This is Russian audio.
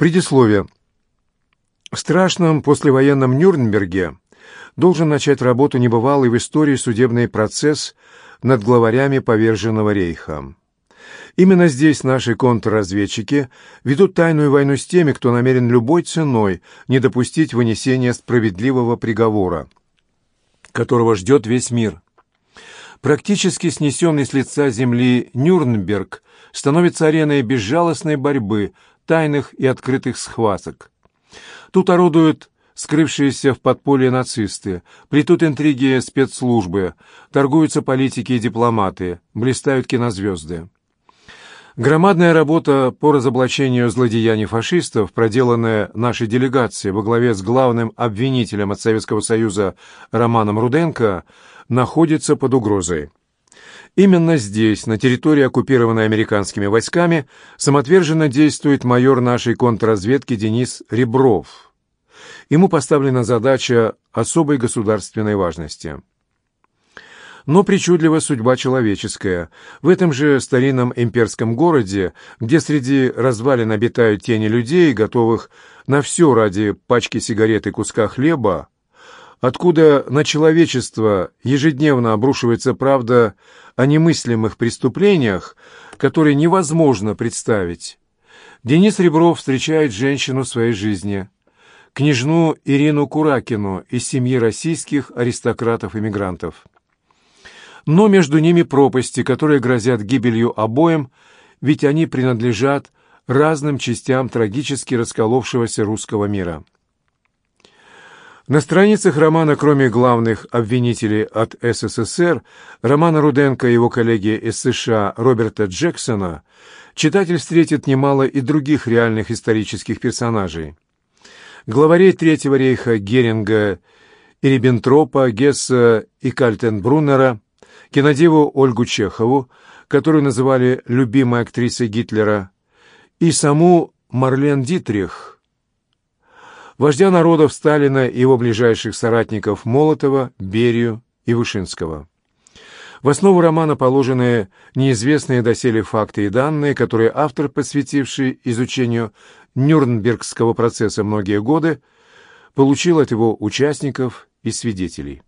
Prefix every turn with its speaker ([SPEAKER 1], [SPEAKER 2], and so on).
[SPEAKER 1] Предисловие. В страшном послевоенном Нюрнберге должен начать работу небывалый в истории судебный процесс над главарями поверженного рейха. Именно здесь наши контрразведчики ведут тайную войну с теми, кто намерен любой ценой не допустить вынесения справедливого приговора, которого ждет весь мир. Практически снесенный с лица земли Нюрнберг становится ареной безжалостной борьбы – тайных и открытых схваток. Тут орудуют скрывшиеся в подполье нацисты, плетут интриги спецслужбы, торгуются политики и дипломаты, блистают кинозвезды. Громадная работа по разоблачению злодеяний фашистов, проделанная нашей делегацией во главе с главным обвинителем от Советского Союза Романом Руденко, находится под угрозой. Именно здесь, на территории, оккупированной американскими войсками, самоотверженно действует майор нашей контрразведки Денис Ребров. Ему поставлена задача особой государственной важности. Но причудлива судьба человеческая. В этом же старинном имперском городе, где среди развалин обитают тени людей, готовых на все ради пачки сигарет и куска хлеба, откуда на человечество ежедневно обрушивается правда о немыслимых преступлениях, которые невозможно представить. Денис Ребров встречает женщину своей жизни, княжну Ирину Куракину из семьи российских аристократов-иммигрантов. Но между ними пропасти, которые грозят гибелью обоим, ведь они принадлежат разным частям трагически расколовшегося русского мира. На страницах романа, кроме главных обвинителей от СССР, Романа Руденко и его коллеги из США Роберта Джексона, читатель встретит немало и других реальных исторических персонажей. Главарей Третьего рейха Геринга и Риббентропа, Гесса и Кальтенбруннера, кинодеву Ольгу Чехову, которую называли «любимой актрисой Гитлера», и саму Марлен Дитрих – вождя народов Сталина и его ближайших соратников Молотова, Берию и Вышинского. В основу романа положены неизвестные доселе факты и данные, которые автор, посвятивший изучению Нюрнбергского процесса многие годы, получил от его участников и свидетелей.